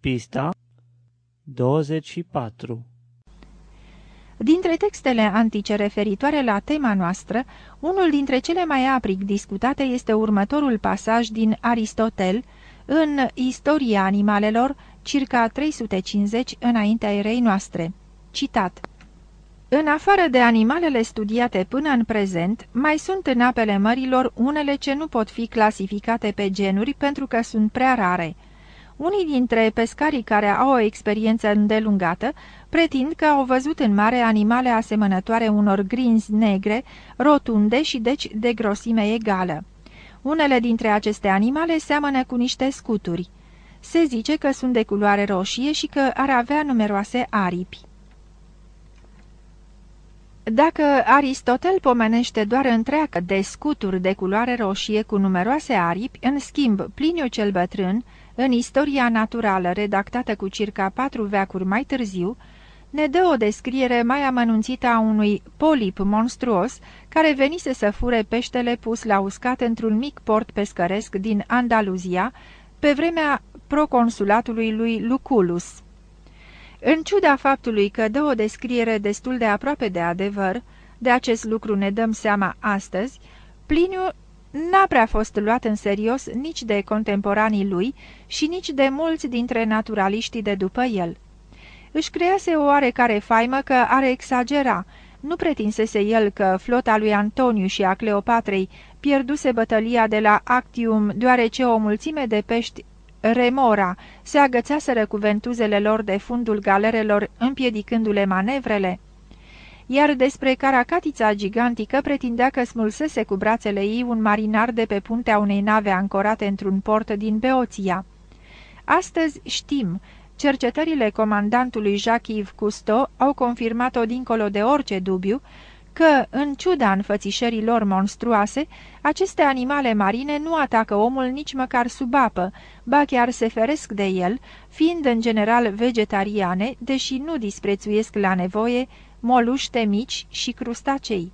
Pista 24 Dintre textele antice referitoare la tema noastră, unul dintre cele mai aprig discutate este următorul pasaj din Aristotel, în Istoria animalelor, circa 350 înaintea erei noastre. Citat. În afară de animalele studiate până în prezent, mai sunt în apele mărilor unele ce nu pot fi clasificate pe genuri pentru că sunt prea rare – unii dintre pescarii care au o experiență îndelungată pretind că au văzut în mare animale asemănătoare unor grinzi negre, rotunde și deci de grosime egală. Unele dintre aceste animale seamănă cu niște scuturi. Se zice că sunt de culoare roșie și că ar avea numeroase aripi. Dacă Aristotel pomenește doar întreagă de scuturi de culoare roșie cu numeroase aripi, în schimb Pliniu cel bătrân, în istoria naturală, redactată cu circa patru veacuri mai târziu, ne dă o descriere mai amănunțită a unui polip monstruos care venise să fure peștele pus la uscat într-un mic port pescăresc din Andaluzia, pe vremea proconsulatului lui Luculus. În ciuda faptului că dă o descriere destul de aproape de adevăr, de acest lucru ne dăm seama astăzi, Pliniu n-a prea fost luat în serios nici de contemporanii lui și nici de mulți dintre naturaliștii de după el. Își crease o oarecare faimă că are exagera, nu pretinsese el că flota lui Antoniu și a Cleopatrei pierduse bătălia de la Actium deoarece o mulțime de pești remora se agățaseră cu ventuzele lor de fundul galerelor împiedicându-le manevrele? Iar despre caracatița gigantică pretindea că smulsese cu brațele ei un marinar de pe puntea unei nave ancorate într-un port din Beoția. Astăzi știm, cercetările comandantului Jacques-Yves Cousteau au confirmat-o dincolo de orice dubiu, că, în ciuda înfățișării lor monstruoase, aceste animale marine nu atacă omul nici măcar sub apă, ba chiar se feresc de el, fiind în general vegetariane, deși nu disprețuiesc la nevoie moluște mici și crustacei.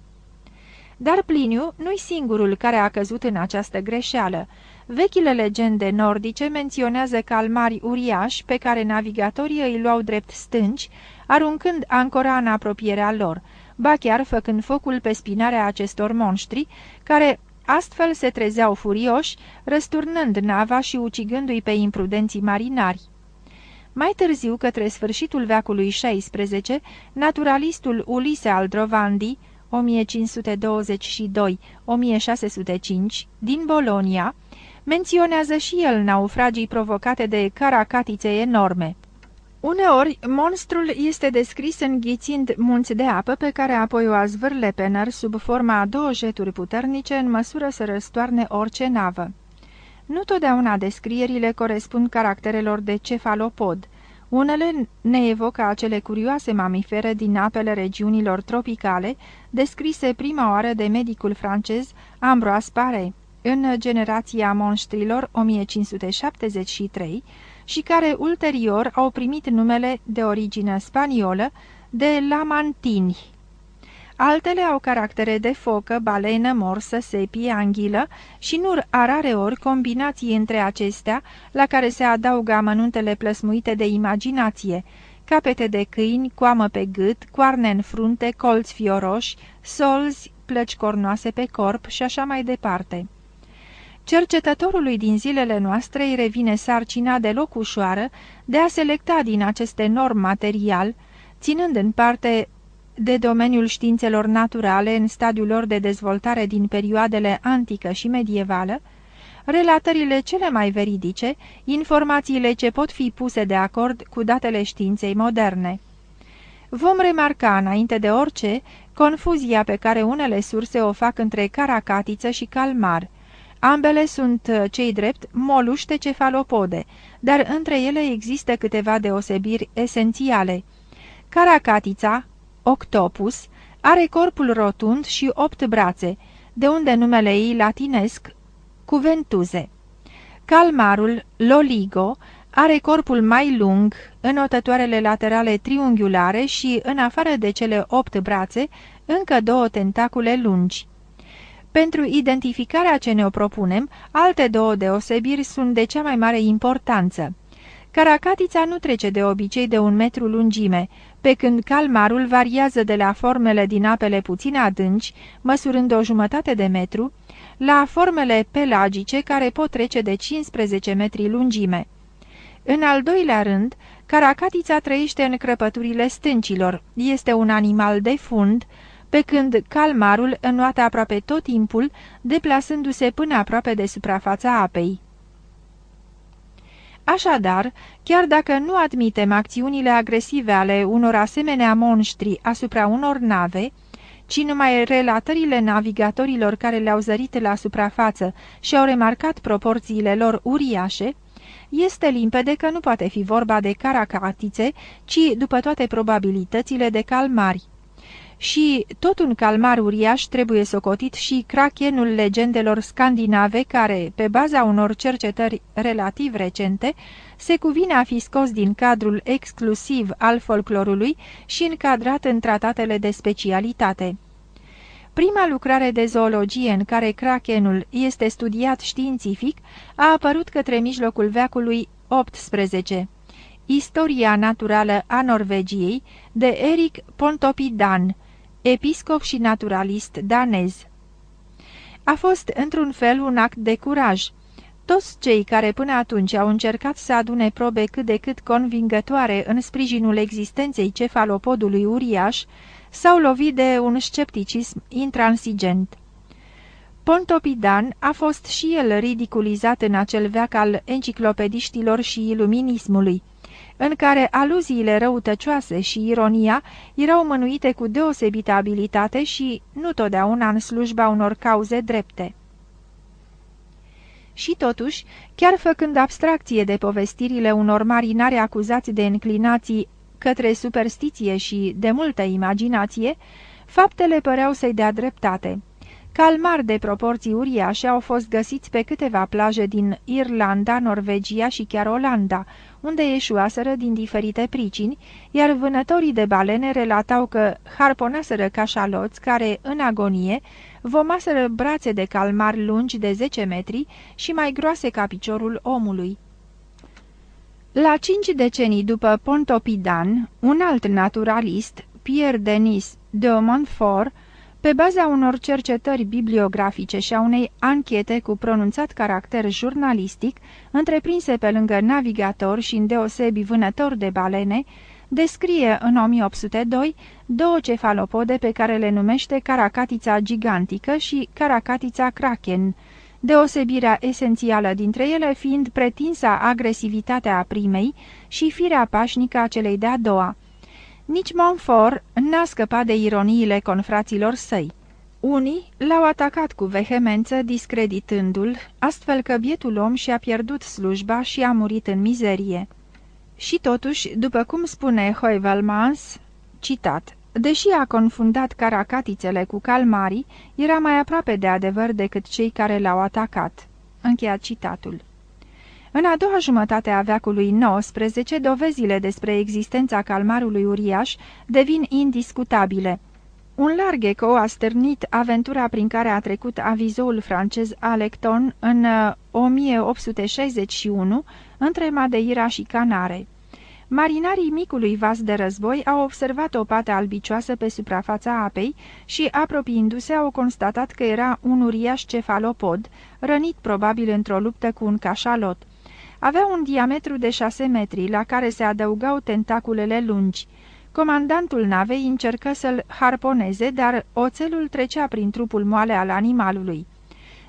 Dar Pliniu nu-i singurul care a căzut în această greșeală. Vechile legende nordice menționează calmari uriași pe care navigatorii îi luau drept stânci, aruncând ancora în apropierea lor, ba chiar făcând focul pe spinarea acestor monștri, care astfel se trezeau furioși, răsturnând nava și ucigându-i pe imprudenții marinari. Mai târziu, către sfârșitul veacului XVI, naturalistul Ulise Aldrovandi, 1522-1605, din Bolonia, menționează și el naufragii provocate de caracatițe enorme. Uneori, monstrul este descris înghițind munți de apă pe care apoi o azvârle pe năr sub forma a două jeturi puternice în măsură să răstoarne orice navă. Nu totdeauna descrierile corespund caracterelor de cefalopod. Unele ne evocă acele curioase mamifere din apele regiunilor tropicale, descrise prima oară de medicul francez Ambroise Paré, în generația monștrilor 1573, și care ulterior au primit numele de origine spaniolă de lamantini. Altele au caractere de focă, balenă, morsă, sepie, anghilă și nu arare ori combinații între acestea, la care se adaugă amănuntele plăsmuite de imaginație, capete de câini, coamă pe gât, coarne în frunte, colți fioroși, solzi, plăci cornoase pe corp și așa mai departe. Cercetătorului din zilele noastre îi revine sarcina deloc ușoară de a selecta din acest enorm material, ținând în parte de domeniul științelor naturale în stadiul lor de dezvoltare din perioadele antică și medievală, relatările cele mai veridice, informațiile ce pot fi puse de acord cu datele științei moderne. Vom remarca, înainte de orice, confuzia pe care unele surse o fac între caracatiță și calmar. Ambele sunt, uh, cei drept, moluște cefalopode, dar între ele există câteva deosebiri esențiale. Caracatița, octopus, are corpul rotund și opt brațe, de unde numele ei latinesc, cuventuze. Calmarul, loligo, are corpul mai lung, înotătoarele laterale triunghiulare și, în afară de cele opt brațe, încă două tentacule lungi. Pentru identificarea ce ne-o propunem, alte două deosebiri sunt de cea mai mare importanță. Caracatița nu trece de obicei de un metru lungime, pe când calmarul variază de la formele din apele puțin adânci, măsurând o jumătate de metru, la formele pelagice care pot trece de 15 metri lungime. În al doilea rând, caracatița trăiește în crăpăturile stâncilor, este un animal de fund, pe când calmarul înnoată aproape tot timpul, deplasându-se până aproape de suprafața apei. Așadar, chiar dacă nu admitem acțiunile agresive ale unor asemenea monștri asupra unor nave, ci numai relatările navigatorilor care le-au zărit la suprafață și au remarcat proporțiile lor uriașe, este limpede că nu poate fi vorba de caracatițe, ci, după toate probabilitățile, de calmari și tot un calmar uriaș trebuie socotit și crachenul legendelor scandinave care, pe baza unor cercetări relativ recente, se cuvine a fi scos din cadrul exclusiv al folclorului și încadrat în tratatele de specialitate. Prima lucrare de zoologie în care crachenul este studiat științific a apărut către mijlocul veacului 18. Istoria naturală a Norvegiei de Eric Pontoppidan, episcop și naturalist danez. A fost, într-un fel, un act de curaj. Toți cei care până atunci au încercat să adune probe cât de cât convingătoare în sprijinul existenței cefalopodului uriaș, s-au lovit de un scepticism intransigent. Pontopidan a fost și el ridiculizat în acel veac al enciclopediștilor și iluminismului, în care aluziile răutăcioase și ironia erau mânuite cu deosebită abilitate și nu totdeauna în slujba unor cauze drepte. Și totuși, chiar făcând abstracție de povestirile unor marinari acuzați de înclinații către superstiție și de multă imaginație, faptele păreau să-i dea dreptate. Calmar de proporții uriașe au fost găsiți pe câteva plaje din Irlanda, Norvegia și chiar Olanda, unde ieșuaseră din diferite pricini, iar vânătorii de balene relatau că harponaseră cașaloți care, în agonie, vomaseră brațe de calmar lungi de 10 metri și mai groase ca piciorul omului. La cinci decenii după Pontopidan, un alt naturalist, Pierre Denis de Montfort, pe baza unor cercetări bibliografice și a unei anchete cu pronunțat caracter jurnalistic, întreprinse pe lângă navigator și îndeosebi vânător de balene, descrie în 1802 două cefalopode pe care le numește caracatița gigantică și caracatița kraken, deosebirea esențială dintre ele fiind pretinsa agresivitatea a primei și firea pașnică a celei de-a doua. Nici Montfort n-a scăpat de ironiile confraților săi. Unii l-au atacat cu vehemență, discreditându-l, astfel că bietul om și-a pierdut slujba și a murit în mizerie. Și totuși, după cum spune Hoivelmans, citat, Deși a confundat caracatițele cu calmarii, era mai aproape de adevăr decât cei care l-au atacat. Încheiat citatul. În a doua jumătate a veacului XIX, dovezile despre existența calmarului uriaș devin indiscutabile. Un larg eco a stârnit aventura prin care a trecut avizoul francez Alecton în 1861 uh, între Madeira și Canare. Marinarii micului vas de război au observat o pată albicioasă pe suprafața apei și, apropiindu-se, au constatat că era un uriaș cefalopod, rănit probabil într-o luptă cu un cașalot. Avea un diametru de șase metri, la care se adăugau tentaculele lungi. Comandantul navei încercă să-l harponeze, dar oțelul trecea prin trupul moale al animalului.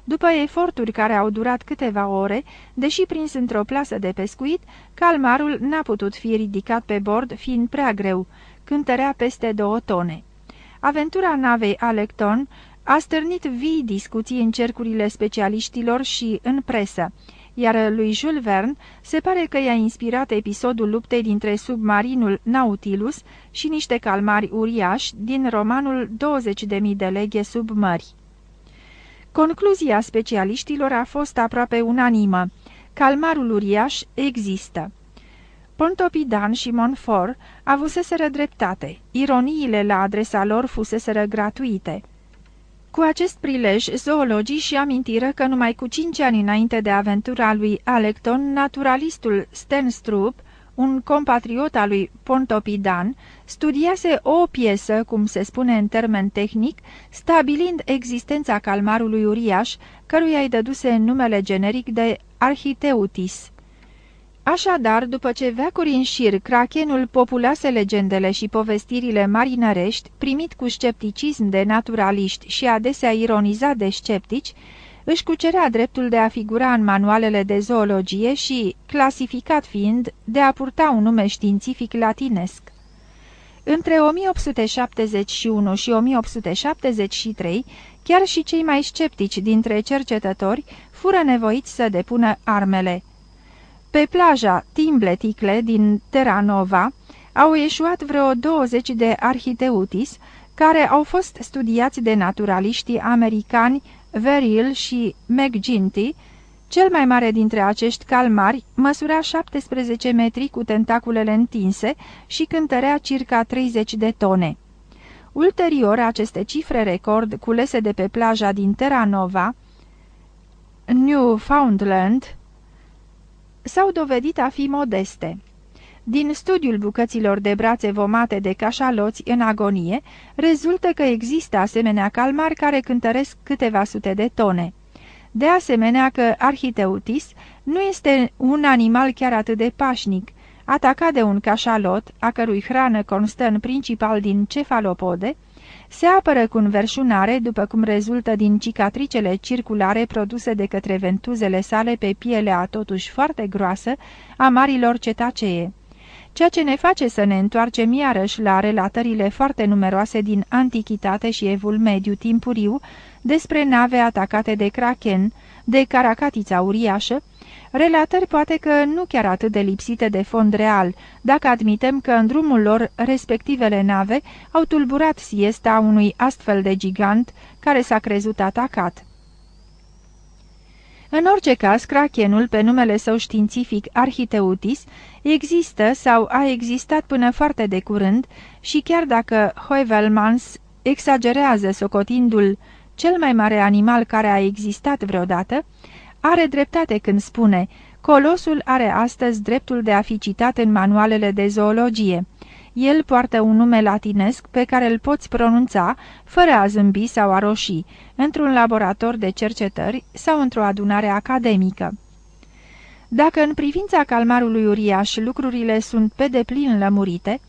După eforturi care au durat câteva ore, deși prins într-o plasă de pescuit, calmarul n-a putut fi ridicat pe bord, fiind prea greu, cântărea peste două tone. Aventura navei Alecton a stârnit vii discuții în cercurile specialiștilor și în presă, iar lui Jules Verne se pare că i-a inspirat episodul luptei dintre submarinul Nautilus și niște calmari uriași din romanul 20.000 de leghe sub mări. Concluzia specialiștilor a fost aproape unanimă. Calmarul uriaș există. Pontopidan și Montfort avuseseră dreptate. Ironiile la adresa lor fuseseră gratuite. Cu acest prilej, zoologii și amintiră că numai cu cinci ani înainte de aventura lui Alecton, naturalistul Stenstrup, un compatriot al lui Pontopidan, studiase o piesă, cum se spune în termen tehnic, stabilind existența calmarului uriaș, căruia îi dăduse numele generic de Architeutis. Așadar, după ce veacuri în șir crachenul populase legendele și povestirile marinărești, primit cu scepticism de naturaliști și adesea ironizat de sceptici, își cucerea dreptul de a figura în manualele de zoologie și, clasificat fiind, de a purta un nume științific latinesc. Între 1871 și 1873, chiar și cei mai sceptici dintre cercetători fură nevoiți să depună armele. Pe plaja Timbleticle din Terranova au ieșuat vreo 20 de arhiteutis, care au fost studiați de naturaliștii americani Veril și McGinty, cel mai mare dintre acești calmari măsura 17 metri cu tentaculele întinse și cântărea circa 30 de tone. Ulterior, aceste cifre record culese de pe plaja din Terra Nova, Newfoundland, s-au dovedit a fi modeste. Din studiul bucăților de brațe vomate de cașaloți în agonie, rezultă că există asemenea calmari care cântăresc câteva sute de tone. De asemenea că Arhiteutis nu este un animal chiar atât de pașnic, atacat de un cașalot, a cărui hrană constă în principal din cefalopode, se apără cu înverșunare, după cum rezultă din cicatricele circulare produse de către ventuzele sale pe pielea totuși foarte groasă a marilor cetacee. Ceea ce ne face să ne întoarcem iarăși la relatările foarte numeroase din Antichitate și Evul Mediu timpuriu despre nave atacate de kraken, de caracatița uriașă, relatări poate că nu chiar atât de lipsite de fond real, dacă admitem că în drumul lor respectivele nave au tulburat siesta unui astfel de gigant care s-a crezut atacat. În orice caz, crachenul, pe numele său științific Architeutis, există sau a existat până foarte de curând și chiar dacă Heuvelmans exagerează socotindu-l cel mai mare animal care a existat vreodată, are dreptate când spune Colosul are astăzi dreptul de a fi citat în manualele de zoologie. El poartă un nume latinesc pe care îl poți pronunța, fără a zâmbi sau a roșii, într-un laborator de cercetări sau într-o adunare academică. Dacă în privința calmarului uriaș lucrurile sunt pe deplin lămurite,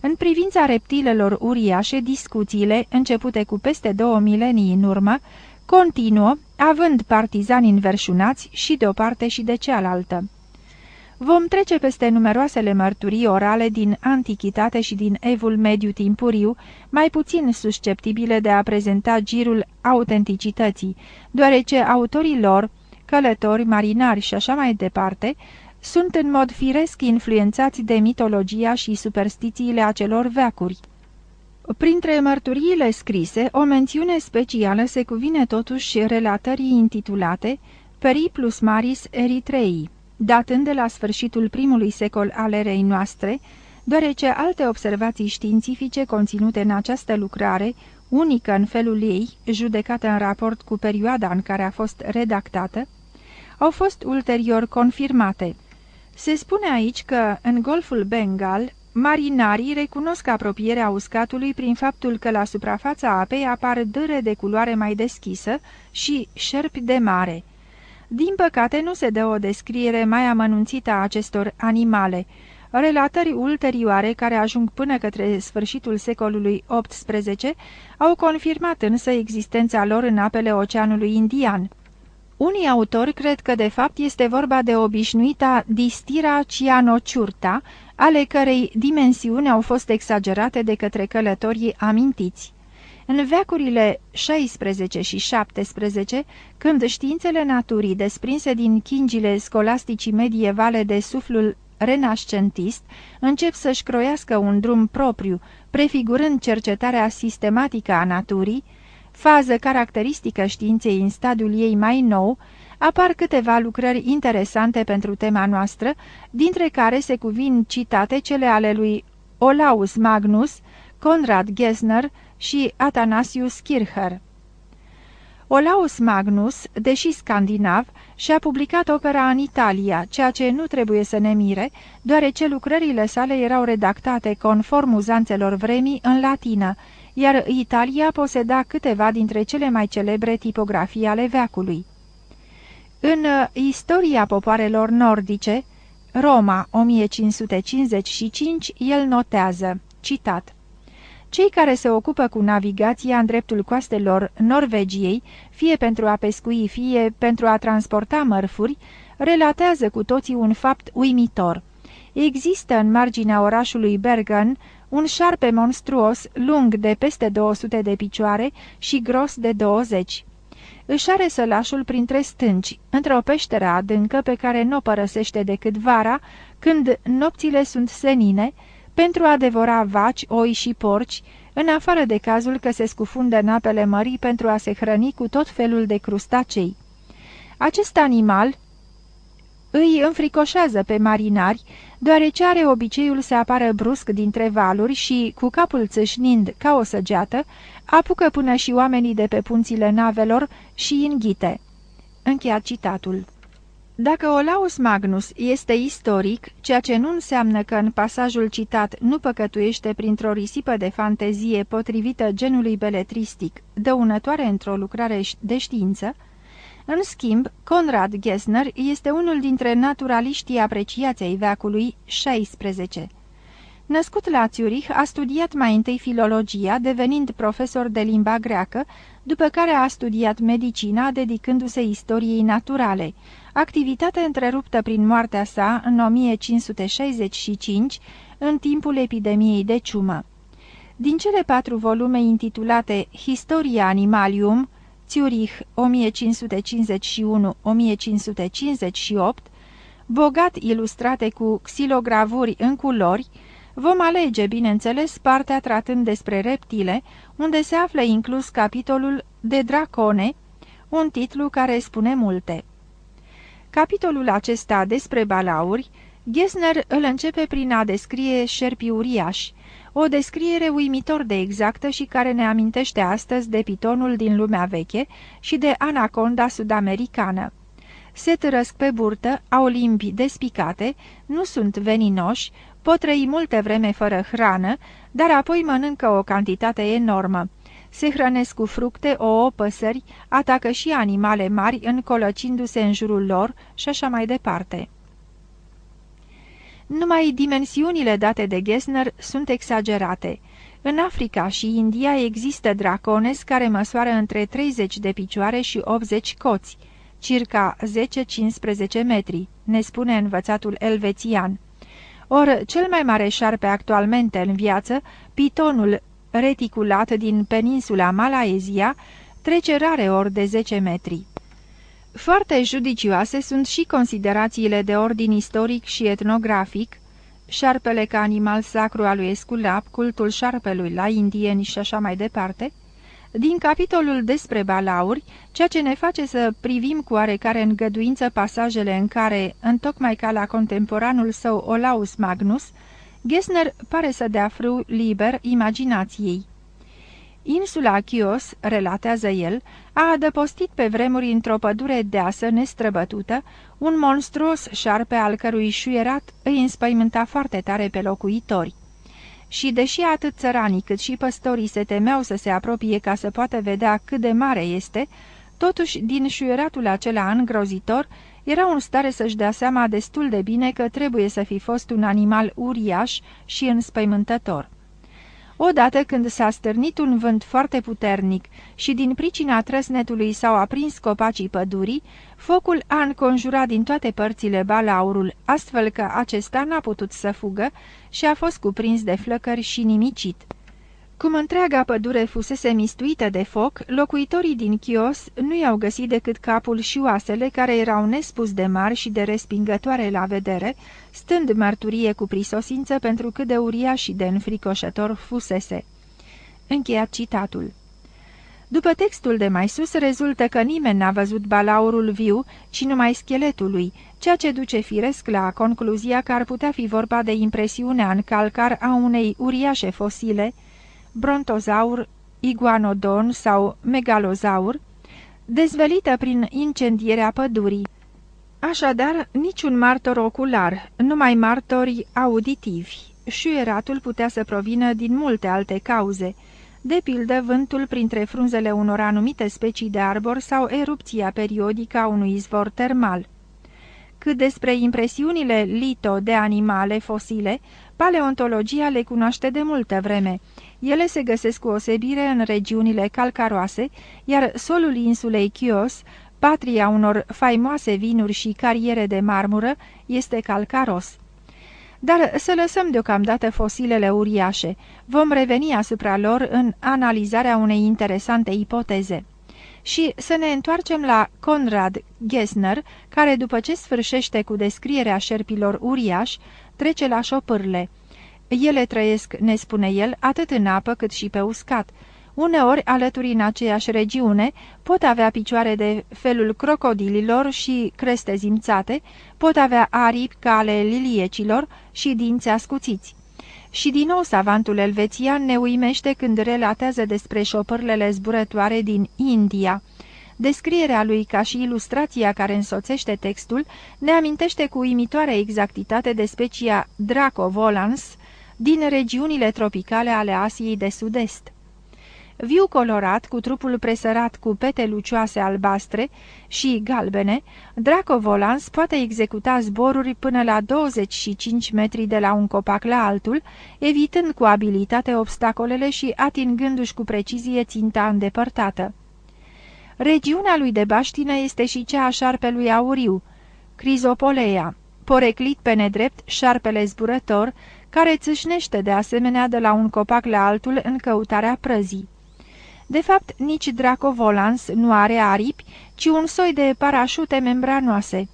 în privința reptilelor uriașe, discuțiile, începute cu peste două milenii în urmă, continuă, având partizani înverșunați și de o parte și de cealaltă. Vom trece peste numeroasele mărturii orale din Antichitate și din Evul Mediu timpuriu, mai puțin susceptibile de a prezenta girul autenticității, deoarece autorii lor, călători, marinari și așa mai departe, sunt în mod firesc influențați de mitologia și superstițiile acelor veacuri. Printre mărturiile scrise, o mențiune specială se cuvine totuși relatării intitulate Periplus Maris Eritrei, datând de la sfârșitul primului secol al erei noastre, deoarece alte observații științifice conținute în această lucrare, unică în felul ei, judecată în raport cu perioada în care a fost redactată, au fost ulterior confirmate. Se spune aici că, în golful Bengal, marinarii recunosc apropierea uscatului prin faptul că la suprafața apei apar dâre de culoare mai deschisă și șerpi de mare. Din păcate, nu se dă o descriere mai amănunțită a acestor animale. Relatări ulterioare, care ajung până către sfârșitul secolului XVIII, au confirmat însă existența lor în apele Oceanului Indian. Unii autori cred că de fapt este vorba de obișnuita distira cianociurta, ale cărei dimensiuni au fost exagerate de către călătorii amintiți. În veacurile 16 și 17, când științele naturii desprinse din chingile scolasticii medievale de suflul renascentist încep să-și croiască un drum propriu, prefigurând cercetarea sistematică a naturii, fază caracteristică științei în stadiul ei mai nou, apar câteva lucrări interesante pentru tema noastră, dintre care se cuvin citate cele ale lui Olaus Magnus, Conrad Gessner și Athanasius Kircher. Olaus Magnus, deși scandinav, și-a publicat opera în Italia, ceea ce nu trebuie să ne mire, deoarece lucrările sale erau redactate conform uzanțelor vremii în latină, iar Italia poseda câteva dintre cele mai celebre tipografii ale veacului. În uh, Istoria popoarelor nordice, Roma 1555, el notează, citat, Cei care se ocupă cu navigația în dreptul coastelor Norvegiei, fie pentru a pescui, fie pentru a transporta mărfuri, relatează cu toții un fapt uimitor. Există în marginea orașului Bergen un șarpe monstruos, lung de peste 200 de picioare și gros de 20. Își are sălașul printre stânci, într-o peșteră adâncă pe care nu o părăsește decât vara, când nopțile sunt senine, pentru a devora vaci, oi și porci, în afară de cazul că se scufundă în apele mării pentru a se hrăni cu tot felul de crustacei. Acest animal îi înfricoșează pe marinari, deoarece are obiceiul să apară brusc dintre valuri și, cu capul țâșnind ca o săgeată, apucă până și oamenii de pe punțile navelor și înghite. Încheiat citatul. Dacă Olaus Magnus este istoric, ceea ce nu înseamnă că în pasajul citat nu păcătuiește printr-o risipă de fantezie potrivită genului beletristic, dăunătoare într-o lucrare de știință, în schimb, Conrad Gessner este unul dintre naturaliștii apreciați ai veacului 16. Născut la Zurich, a studiat mai întâi filologia, devenind profesor de limba greacă, după care a studiat medicina, dedicându-se istoriei naturale, activitate întreruptă prin moartea sa în 1565, în timpul epidemiei de ciumă. Din cele patru volume intitulate Historia Animalium, Zurich 1551-1558, bogat ilustrate cu xilogravuri în culori, vom alege, bineînțeles, partea tratând despre reptile, unde se află inclus capitolul de dracone, un titlu care spune multe. Capitolul acesta despre balauri, Gesner îl începe prin a descrie șerpii uriași, o descriere uimitor de exactă și care ne amintește astăzi de pitonul din lumea veche și de anaconda sud-americană. Se tărăsc pe burtă, au limbi despicate, nu sunt veninoși, pot trăi multe vreme fără hrană, dar apoi mănâncă o cantitate enormă. Se hrănesc cu fructe, ouă, păsări, atacă și animale mari încolăcindu-se în jurul lor și așa mai departe. Numai dimensiunile date de Gessner sunt exagerate. În Africa și India există dracones care măsoară între 30 de picioare și 80 coți, circa 10-15 metri, ne spune învățatul elvețian. Or, cel mai mare șarpe actualmente în viață, pitonul reticulat din peninsula Malaezia, trece rare ori de 10 metri. Foarte judicioase sunt și considerațiile de ordin istoric și etnografic, șarpele ca animal sacru al lui Esculap, cultul șarpelui la indieni și așa mai departe, din capitolul despre balauri, ceea ce ne face să privim cu oarecare îngăduință pasajele în care, întocmai ca la contemporanul său Olaus Magnus, Gessner pare să dea frâu liber imaginației. Insula Chios, relatează el, a adăpostit pe vremuri într-o pădure deasă nestrăbătută un monstruos șarpe al cărui șuierat îi înspăimânta foarte tare pe locuitori. Și deși atât țăranii cât și păstorii se temeau să se apropie ca să poată vedea cât de mare este, totuși din șuieratul acela îngrozitor era în stare să-și dea seama destul de bine că trebuie să fi fost un animal uriaș și înspăimântător. Odată când s-a stârnit un vânt foarte puternic și din pricina trăsnetului s-au aprins copacii pădurii, focul a înconjurat din toate părțile balaurul, astfel că acesta n-a putut să fugă și a fost cuprins de flăcări și nimicit. Cum întreaga pădure fusese mistuită de foc, locuitorii din Chios nu i-au găsit decât capul și oasele care erau nespus de mari și de respingătoare la vedere, stând mărturie cu prisosință pentru cât de uriaș și de înfricoșător fusese. Încheiat citatul. După textul de mai sus, rezultă că nimeni n-a văzut balaurul viu, ci numai scheletul lui, ceea ce duce firesc la concluzia că ar putea fi vorba de impresiunea în calcar a unei uriașe fosile, brontozaur, iguanodon sau megalozaur, dezvelită prin incendierea pădurii. Așadar, niciun martor ocular, numai martori auditivi. Șuieratul putea să provină din multe alte cauze, de pildă vântul printre frunzele unor anumite specii de arbor sau erupția periodică a unui izvor termal. Cât despre impresiunile lito de animale fosile, paleontologia le cunoaște de multă vreme. Ele se găsesc cu osebire în regiunile calcaroase, iar solul insulei Chios, patria unor faimoase vinuri și cariere de marmură, este calcaros. Dar să lăsăm deocamdată fosilele uriașe. Vom reveni asupra lor în analizarea unei interesante ipoteze. Și să ne întoarcem la Conrad Gessner, care după ce sfârșește cu descrierea șerpilor uriași, trece la șopârle. Ele trăiesc, ne spune el, atât în apă cât și pe uscat. Uneori, alături în aceeași regiune, pot avea picioare de felul crocodililor și creste zimțate, pot avea aripi ca ale liliecilor și dinți ascuțiți. Și din nou savantul elvețian ne uimește când relatează despre șopârlele zburătoare din India. Descrierea lui ca și ilustrația care însoțește textul ne amintește cu uimitoare exactitate de specia Draco volans din regiunile tropicale ale Asiei de Sud-Est. Viu colorat, cu trupul presărat cu pete lucioase albastre și galbene, Draco Volans poate executa zboruri până la 25 metri de la un copac la altul, evitând cu abilitate obstacolele și atingându-și cu precizie ținta îndepărtată. Regiunea lui de baștină este și cea a șarpelui auriu, Crizopolea, poreclit pe nedrept șarpele zburător, care țâșnește de asemenea de la un copac la altul în căutarea prăzii. De fapt, nici Dracovolans nu are aripi, ci un soi de parașute membranoase.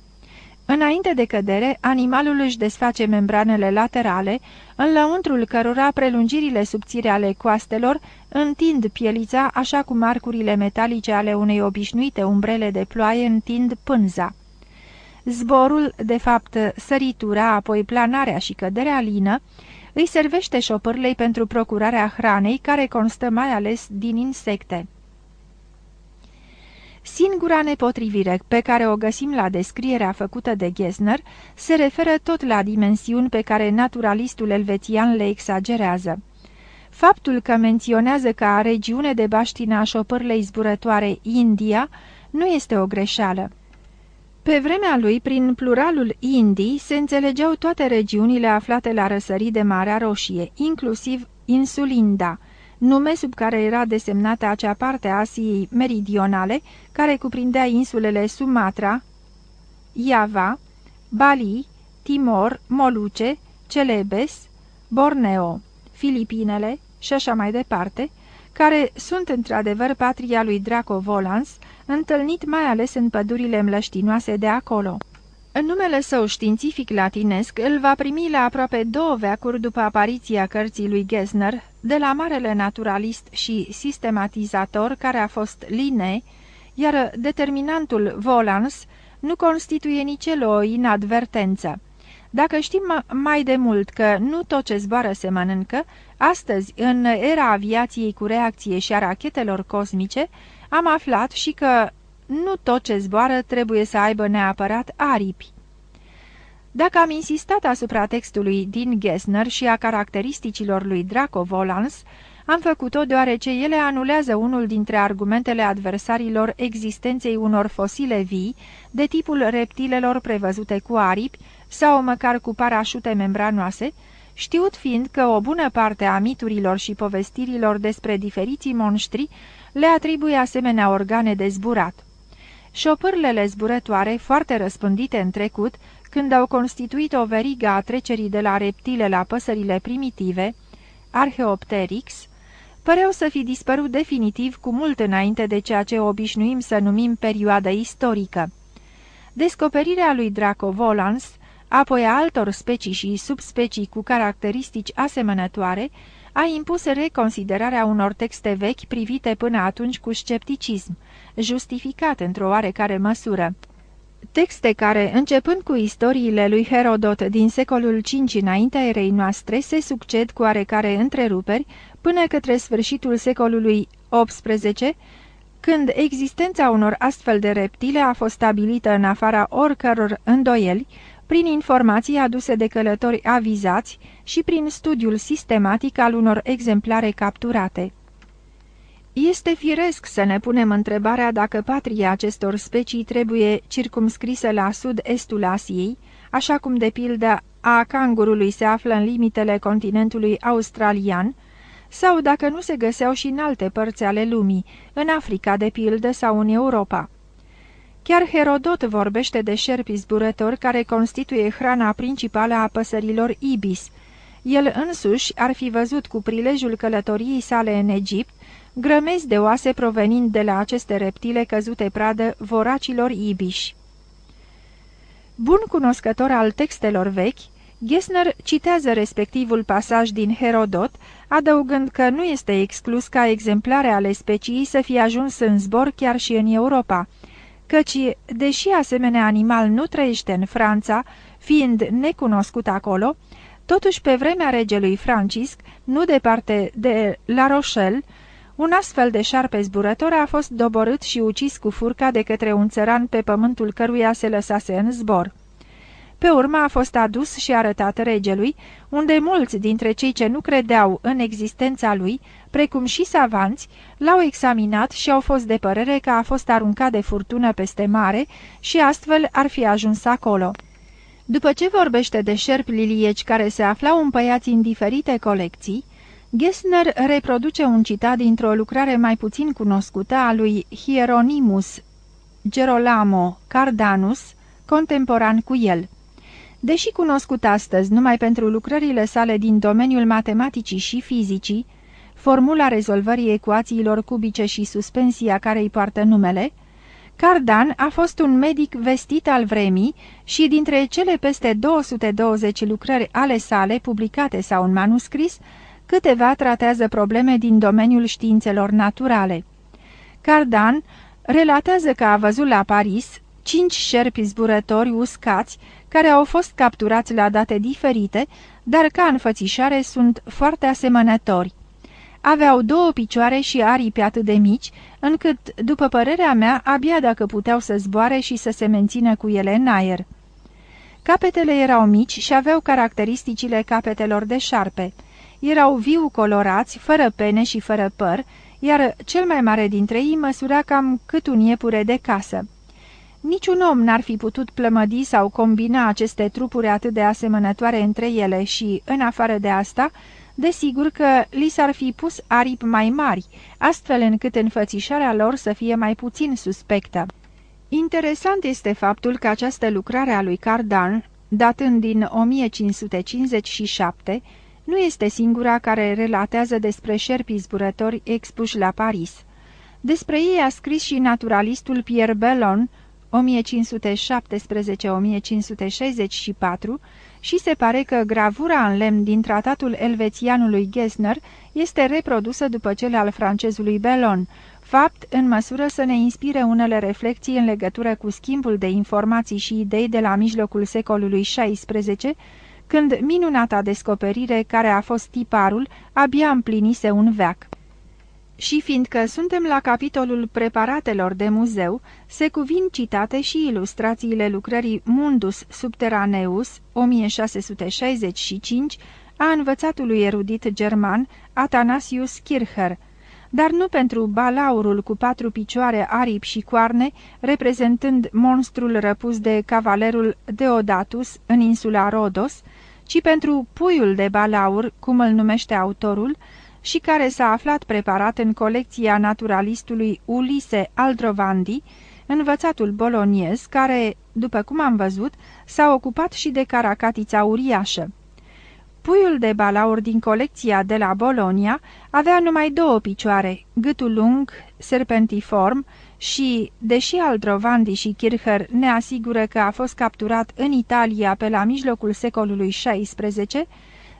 Înainte de cădere, animalul își desface membranele laterale, în lăuntrul cărora prelungirile subțire ale coastelor întind pielița așa cum arcurile metalice ale unei obișnuite umbrele de ploaie întind pânza. Zborul, de fapt săritura, apoi planarea și căderea lină, îi servește șopârlei pentru procurarea hranei, care constă mai ales din insecte. Singura nepotrivire pe care o găsim la descrierea făcută de Gesner se referă tot la dimensiuni pe care naturalistul elvețian le exagerează. Faptul că menționează ca regiune de baștină a șopârlei zburătoare India nu este o greșeală. Pe vremea lui, prin pluralul Indii, se înțelegeau toate regiunile aflate la răsării de Marea Roșie, inclusiv Insulinda, nume sub care era desemnată acea parte a Asiei meridionale, care cuprindea insulele Sumatra, Java, Bali, Timor, Moluce, Celebes, Borneo, Filipinele și așa mai departe, care sunt într-adevăr patria lui Draco Volans, întâlnit mai ales în pădurile mlăștinoase de acolo. În numele său științific latinesc îl va primi la aproape două veacuri după apariția cărții lui Gesner, de la marele naturalist și sistematizator care a fost Linné, iar determinantul Volans nu constituie nici el o inadvertență. Dacă știm mai de mult că nu tot ce zboară se mănâncă, astăzi, în era aviației cu reacție și a rachetelor cosmice, am aflat și că nu tot ce zboară trebuie să aibă neapărat aripi. Dacă am insistat asupra textului din Gessner și a caracteristicilor lui Draco Volans, am făcut-o deoarece ele anulează unul dintre argumentele adversarilor existenței unor fosile vii, de tipul reptilelor prevăzute cu aripi sau măcar cu parașute membranoase, știut fiind că o bună parte a miturilor și povestirilor despre diferiții monștri le atribuie asemenea organe de zburat. Șopârlele zburătoare, foarte răspândite în trecut, când au constituit o verigă a trecerii de la reptile la păsările primitive, Archeopteryx, păreau să fi dispărut definitiv cu mult înainte de ceea ce obișnuim să numim perioadă istorică. Descoperirea lui Draco Volans, apoi a altor specii și subspecii cu caracteristici asemănătoare, a impus reconsiderarea unor texte vechi privite până atunci cu scepticism, justificat într-o oarecare măsură. Texte care, începând cu istoriile lui Herodot din secolul V înaintea erei noastre, se succed cu oarecare întreruperi până către sfârșitul secolului XVIII, când existența unor astfel de reptile a fost stabilită în afara oricăror îndoieli, prin informații aduse de călători avizați și prin studiul sistematic al unor exemplare capturate. Este firesc să ne punem întrebarea dacă patria acestor specii trebuie circumscrisă la sud-estul Asiei, așa cum de pildă a cangurului se află în limitele continentului australian, sau dacă nu se găseau și în alte părți ale lumii, în Africa de pildă sau în Europa. Chiar Herodot vorbește de șerpi zburători care constituie hrana principală a păsărilor ibis. El însuși ar fi văzut cu prilejul călătoriei sale în Egipt grămezi de oase provenind de la aceste reptile căzute pradă voracilor ibiși. Bun cunoscător al textelor vechi, Gessner citează respectivul pasaj din Herodot, adăugând că nu este exclus ca exemplare ale speciei să fie ajuns în zbor chiar și în Europa, căci, deși asemenea animal nu trăiește în Franța, fiind necunoscut acolo, totuși pe vremea regelui Francisc, nu departe de La Rochelle, un astfel de șarpe zburător a fost doborât și ucis cu furca de către un țăran pe pământul căruia se lăsase în zbor. Pe urmă a fost adus și arătat regelui, unde mulți dintre cei ce nu credeau în existența lui, precum și savanți, l-au examinat și au fost de părere că a fost aruncat de furtună peste mare și astfel ar fi ajuns acolo. După ce vorbește de șerpi lilieci care se aflau împăiați în diferite colecții, Gessner reproduce un citat dintr-o lucrare mai puțin cunoscută a lui Hieronymus Gerolamo Cardanus, contemporan cu el. Deși cunoscut astăzi numai pentru lucrările sale din domeniul matematicii și fizicii, formula rezolvării ecuațiilor cubice și suspensia care îi poartă numele, Cardan a fost un medic vestit al vremii și dintre cele peste 220 lucrări ale sale publicate sau în manuscris, câteva tratează probleme din domeniul științelor naturale. Cardan relatează că a văzut la Paris cinci șerpi zburători uscați care au fost capturați la date diferite, dar ca înfățișare sunt foarte asemănători. Aveau două picioare și aripi atât de mici, încât, după părerea mea, abia dacă puteau să zboare și să se mențină cu ele în aer. Capetele erau mici și aveau caracteristicile capetelor de șarpe. Erau viu colorați, fără pene și fără păr, iar cel mai mare dintre ei măsura cam cât un iepure de casă. Niciun om n-ar fi putut plămădi sau combina aceste trupuri atât de asemănătoare între ele și, în afară de asta, desigur că li s-ar fi pus aripi mai mari, astfel încât înfățișarea lor să fie mai puțin suspectă. Interesant este faptul că această lucrare a lui Cardan, datând din 1557, nu este singura care relatează despre șerpii zburători expuși la Paris. Despre ei a scris și naturalistul Pierre Bellon, 1517-1564 și se pare că gravura în lemn din tratatul elvețianului Gessner este reprodusă după cele al francezului Bellon, fapt în măsură să ne inspire unele reflexii în legătură cu schimbul de informații și idei de la mijlocul secolului XVI, când minunata descoperire care a fost tiparul abia împlinise un veac. Și fiindcă suntem la capitolul preparatelor de muzeu, se cuvin citate și ilustrațiile lucrării Mundus Subterraneus 1665 a învățatului erudit german Athanasius Kircher, dar nu pentru balaurul cu patru picioare, aripi și coarne, reprezentând monstrul răpus de cavalerul Deodatus în insula Rodos, ci pentru puiul de balaur, cum îl numește autorul, și care s-a aflat preparat în colecția naturalistului Ulise Aldrovandi, învățatul boloniez, care, după cum am văzut, s-a ocupat și de caracatița uriașă. Puiul de balaur din colecția de la Bolonia avea numai două picioare, gâtul lung, serpentiform și, deși Aldrovandi și Kircher ne asigură că a fost capturat în Italia pe la mijlocul secolului XVI,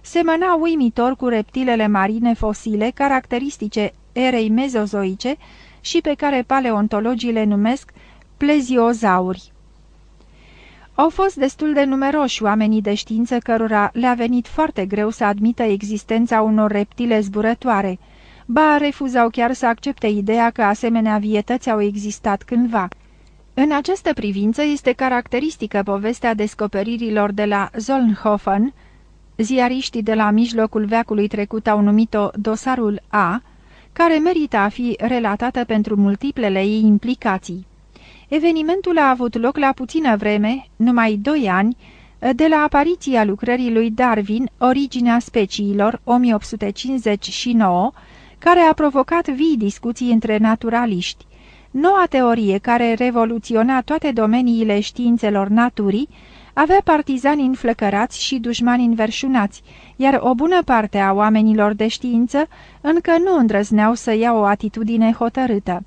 semăna uimitor cu reptilele marine fosile caracteristice erei mezozoice și pe care paleontologii le numesc pleziozauri. Au fost destul de numeroși oamenii de știință cărora le-a venit foarte greu să admită existența unor reptile zburătoare. ba refuzau chiar să accepte ideea că asemenea vietăți au existat cândva. În această privință este caracteristică povestea descoperirilor de la Zollnhofen, ziariștii de la mijlocul veacului trecut au numit-o dosarul A, care merită a fi relatată pentru multiplele ei implicații. Evenimentul a avut loc la puțină vreme, numai doi ani, de la apariția lucrării lui Darwin, Originea speciilor, 1859, care a provocat vii discuții între naturaliști. Noua teorie care revoluționa toate domeniile științelor naturii avea partizani înflăcărați și dușmani înverșunați, iar o bună parte a oamenilor de știință încă nu îndrăzneau să ia o atitudine hotărâtă.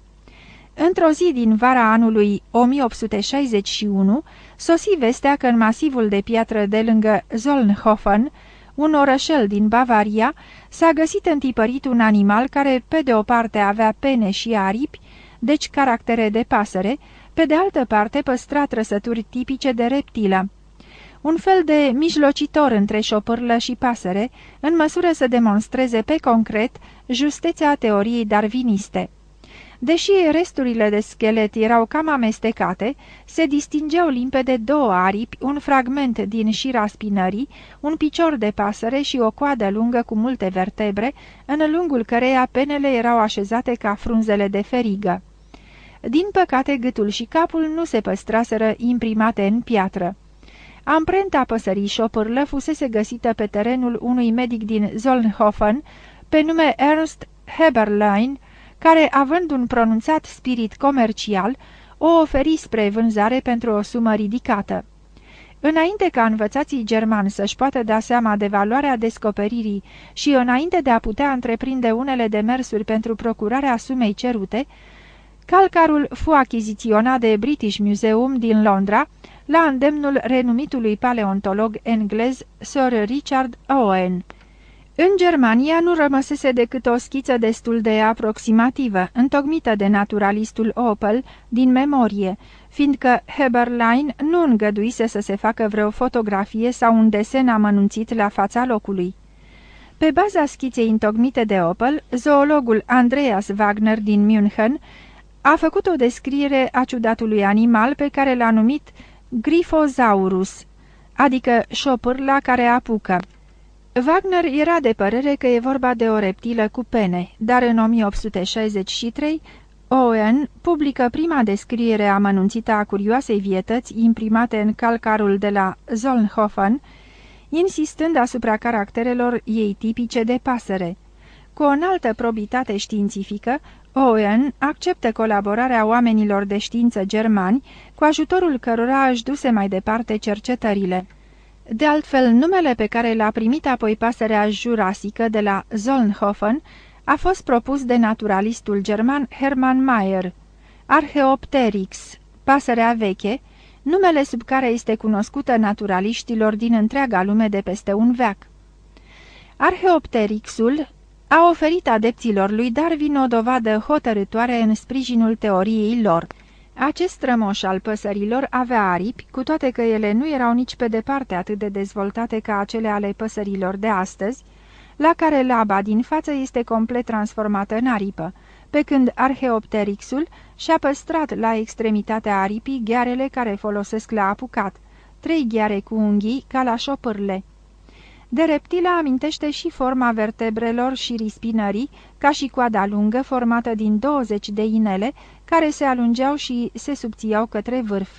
Într-o zi din vara anului 1861, sosi vestea că în masivul de piatră de lângă Zollnhofen, un orășel din Bavaria, s-a găsit întipărit un animal care pe de o parte avea pene și aripi, deci caractere de pasăre, pe de altă parte păstra trăsături tipice de reptilă. Un fel de mijlocitor între șopârlă și pasăre, în măsură să demonstreze pe concret justețea teoriei darwiniste. Deși resturile de schelet erau cam amestecate, se distingeau limpede două aripi, un fragment din șira spinării, un picior de pasăre și o coadă lungă cu multe vertebre, în lungul căreia penele erau așezate ca frunzele de ferigă. Din păcate, gâtul și capul nu se păstraseră imprimate în piatră. Amprenta păsării șopârlă fusese găsită pe terenul unui medic din Zollnhofen, pe nume Ernst Heberlein, care, având un pronunțat spirit comercial, o oferi spre vânzare pentru o sumă ridicată. Înainte ca învățații germani să-și poată da seama de valoarea descoperirii și înainte de a putea întreprinde unele demersuri pentru procurarea sumei cerute, calcarul fu achiziționat de British Museum din Londra, la îndemnul renumitului paleontolog englez Sir Richard Owen. În Germania nu rămăsese decât o schiță destul de aproximativă, întocmită de naturalistul Opel, din memorie, fiindcă Heberlein nu îngăduise să se facă vreo fotografie sau un desen amănunțit la fața locului. Pe baza schiței întocmite de Opel, zoologul Andreas Wagner din München a făcut o descriere a ciudatului animal pe care l-a numit Grifosaurus, adică șopârla care apucă. Wagner era de părere că e vorba de o reptilă cu pene, dar în 1863 Owen publică prima descriere amănunțită a curioasei vietăți imprimate în calcarul de la Zollnhofen, insistând asupra caracterelor ei tipice de pasăre. Cu o înaltă probitate științifică, Owen acceptă colaborarea oamenilor de știință germani, cu ajutorul cărora își duse mai departe cercetările. De altfel, numele pe care l-a primit apoi pasărea jurasică de la Zollnhofen a fost propus de naturalistul german Hermann Mayer. Archeopteryx, pasărea veche, numele sub care este cunoscută naturaliștilor din întreaga lume de peste un veac. Archeopteryxul a oferit adepților lui Darwin o dovadă hotărătoare în sprijinul teoriei lor. Acest strămoș al păsărilor avea aripi, cu toate că ele nu erau nici pe departe atât de dezvoltate ca acele ale păsărilor de astăzi, la care laba din față este complet transformată în aripă, pe când Arheopteryxul și-a păstrat la extremitatea aripii ghearele care folosesc la apucat, trei gheare cu unghii ca la șopârle. De reptila amintește și forma vertebrelor și rispinării, ca și coada lungă formată din 20 de inele, care se alungeau și se subțiau către vârf.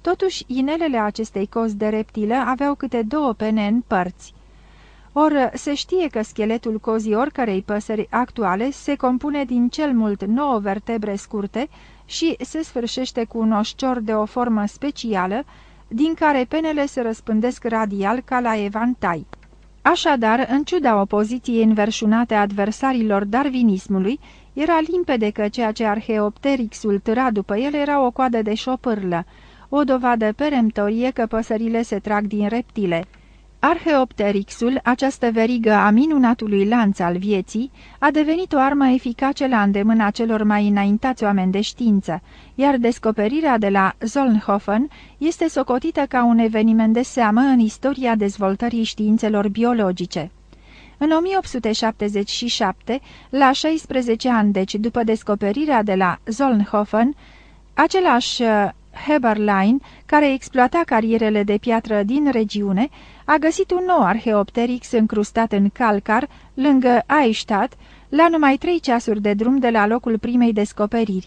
Totuși, inelele acestei cozi de reptilă aveau câte două pene în părți. Or, se știe că scheletul cozii oricărei păsări actuale se compune din cel mult nouă vertebre scurte și se sfârșește cu un oșcior de o formă specială, din care penele se răspândesc radial ca la evantai. Așadar, în ciuda opoziției înverșunate adversarilor darwinismului, era limpede că ceea ce Arheopterixul târa după el era o coadă de șopârlă, o dovadă peremptorie că păsările se trag din reptile. Arheopterixul, această verigă a minunatului lanț al vieții, a devenit o armă eficace la îndemâna celor mai înaintați oameni de știință, iar descoperirea de la Zollnhofen este socotită ca un eveniment de seamă în istoria dezvoltării științelor biologice. În 1877, la 16 ani deci după descoperirea de la Zollnhofen, același uh, Heberlein, care exploata carierele de piatră din regiune, a găsit un nou Arheopteryx încrustat în calcar, lângă Eichstadt, la numai trei ceasuri de drum de la locul primei descoperiri.